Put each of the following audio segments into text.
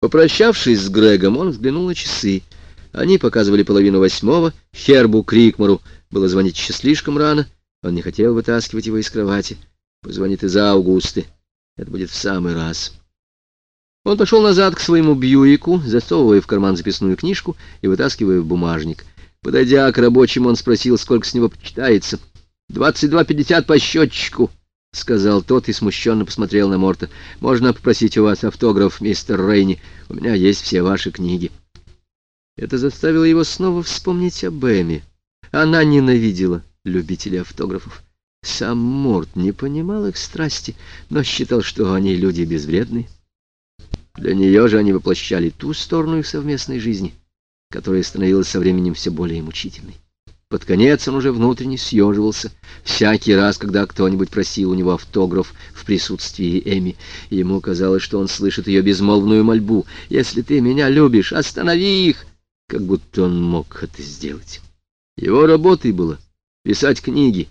Попрощавшись с Грегом, он взглянул на часы. Они показывали половину восьмого. Хербу Крикмору было звонить еще слишком рано. Он не хотел вытаскивать его из кровати. Позвонит из-за Аугусты. Это будет в самый раз. Он пошел назад к своему Бьюику, засовывая в карман записную книжку и вытаскивая в бумажник. Подойдя к рабочему, он спросил, сколько с него почитается. «Двадцать два пятьдесят по счетчику», — сказал тот и смущенно посмотрел на Морта. «Можно попросить у вас автограф, мистер Рейни? У меня есть все ваши книги». Это заставило его снова вспомнить об Эми. Она ненавидела любителей автографов. Сам Морт не понимал их страсти, но считал, что они люди безвредные. Для нее же они воплощали ту сторону их совместной жизни, которая становилась со временем все более мучительной. Под конец он уже внутренне съеживался. Всякий раз, когда кто-нибудь просил у него автограф в присутствии Эми, ему казалось, что он слышит ее безмолвную мольбу. «Если ты меня любишь, останови их!» Как будто он мог это сделать. Его работой было писать книги,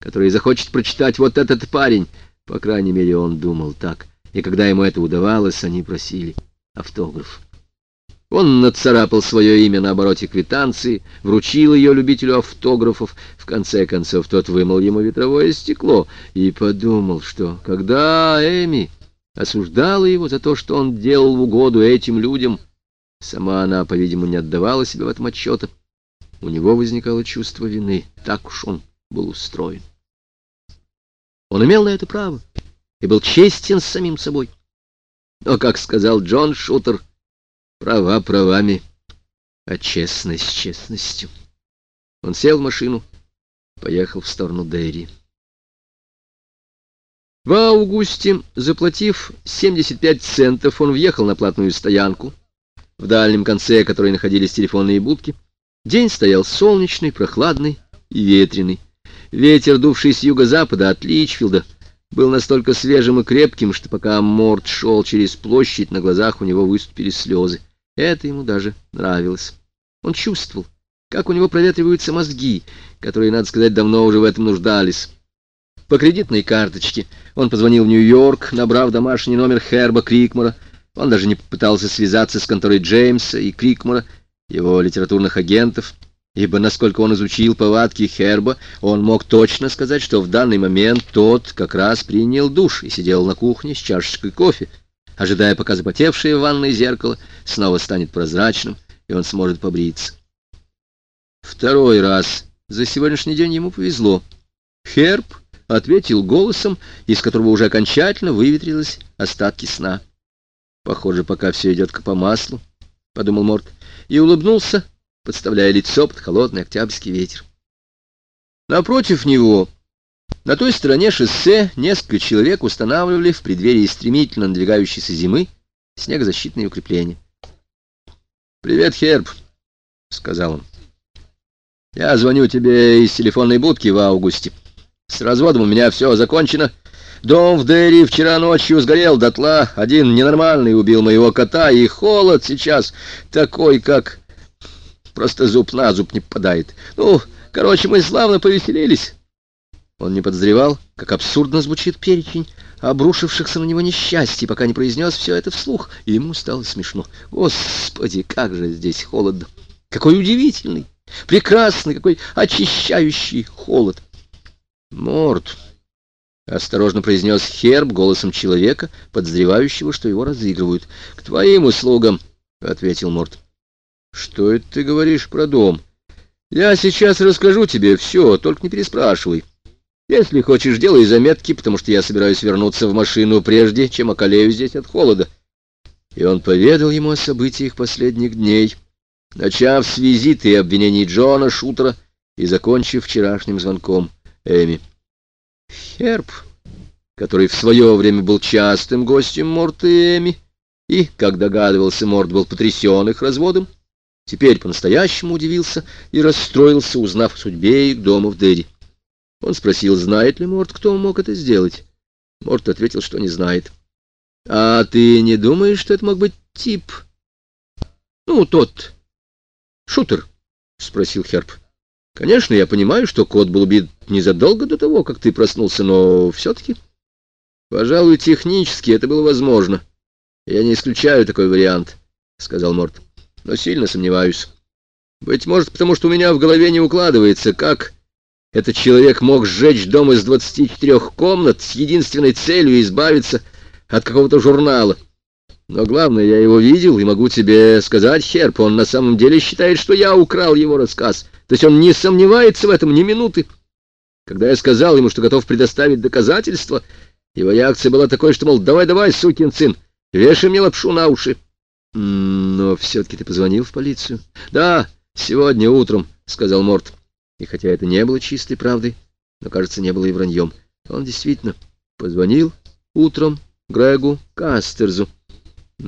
которые захочет прочитать вот этот парень. По крайней мере, он думал так. И когда ему это удавалось, они просили автограф. Он нацарапал свое имя на обороте квитанции, вручил ее любителю автографов. В конце концов, тот вымыл ему ветровое стекло и подумал, что когда Эми осуждала его за то, что он делал в угоду этим людям, сама она, по-видимому, не отдавала себе в этом отчета. У него возникало чувство вины. Так уж он был устроен. Он имел на это право и был честен с самим собой. Но, как сказал Джон Шутер, Права правами, а честность честностью. Он сел в машину, поехал в сторону Дэри. В августе, заплатив 75 центов, он въехал на платную стоянку, в дальнем конце которой находились телефонные будки. День стоял солнечный, прохладный и ветреный. Ветер, дувший с юго-запада от Личфилда, был настолько свежим и крепким, что пока Морд шел через площадь, на глазах у него выступили слезы. Это ему даже нравилось. Он чувствовал, как у него проветриваются мозги, которые, надо сказать, давно уже в этом нуждались. По кредитной карточке он позвонил в Нью-Йорк, набрав домашний номер Херба Крикмора. Он даже не попытался связаться с конторой Джеймса и Крикмора, его литературных агентов, ибо, насколько он изучил повадки Херба, он мог точно сказать, что в данный момент тот как раз принял душ и сидел на кухне с чашечкой кофе ожидая, пока запотевшее в ванной зеркало снова станет прозрачным, и он сможет побриться. Второй раз за сегодняшний день ему повезло. Херб ответил голосом, из которого уже окончательно выветрились остатки сна. «Похоже, пока все идет по маслу», — подумал Морт, и улыбнулся, подставляя лицо под холодный октябрьский ветер. Напротив него на той стороне шоссе несколько человек устанавливали в преддверии стремительно надвигающейся зимы снегозащитные укрепления. «Привет, Херб», — сказал он. «Я звоню тебе из телефонной будки в августе. С разводом у меня все закончено. Дом в Дерри вчера ночью сгорел дотла. Один ненормальный убил моего кота, и холод сейчас такой, как... Просто зуб на зуб не попадает. Ну, короче, мы славно повеселились». Он не подозревал, как абсурдно звучит перечень обрушившихся на него несчастий, пока не произнес все это вслух, и ему стало смешно. Господи, как же здесь холодно! Какой удивительный, прекрасный, какой очищающий холод! Морд! — осторожно произнес Херб голосом человека, подозревающего, что его разыгрывают. — К твоим услугам, — ответил Морд. — Что это ты говоришь про дом? Я сейчас расскажу тебе все, только не переспрашивай. Если хочешь, делай заметки, потому что я собираюсь вернуться в машину прежде, чем околею здесь от холода. И он поведал ему о событиях последних дней, начав с визита и обвинений Джона Шутера и закончив вчерашним звонком Эми. Херб, который в свое время был частым гостем Морта и Эми, и, как догадывался, Морт был потрясен их разводом, теперь по-настоящему удивился и расстроился, узнав о судьбе их дома в Дерри. Он спросил, знает ли Морт, кто мог это сделать. Морт ответил, что не знает. — А ты не думаешь, что это мог быть тип? — Ну, тот. — Шутер? — спросил Херб. — Конечно, я понимаю, что кот был убит незадолго до того, как ты проснулся, но все-таки... Пожалуй, технически это было возможно. «Я не исключаю такой вариант», — сказал Морт, — «но сильно сомневаюсь. Быть может, потому что у меня в голове не укладывается, как этот человек мог сжечь дом из двадцати четырех комнат с единственной целью избавиться от какого-то журнала. Но главное, я его видел и могу тебе сказать, Херп, он на самом деле считает, что я украл его рассказ. То есть он не сомневается в этом ни минуты. Когда я сказал ему, что готов предоставить доказательства, его реакция была такой, что, мол, давай-давай, сукин сын, вешай мне лапшу на уши. Но все-таки ты позвонил в полицию? Да, сегодня утром, — сказал Морт. И хотя это не было чистой правдой, но, кажется, не было и враньем. Он действительно позвонил утром Грегу Кастерзу.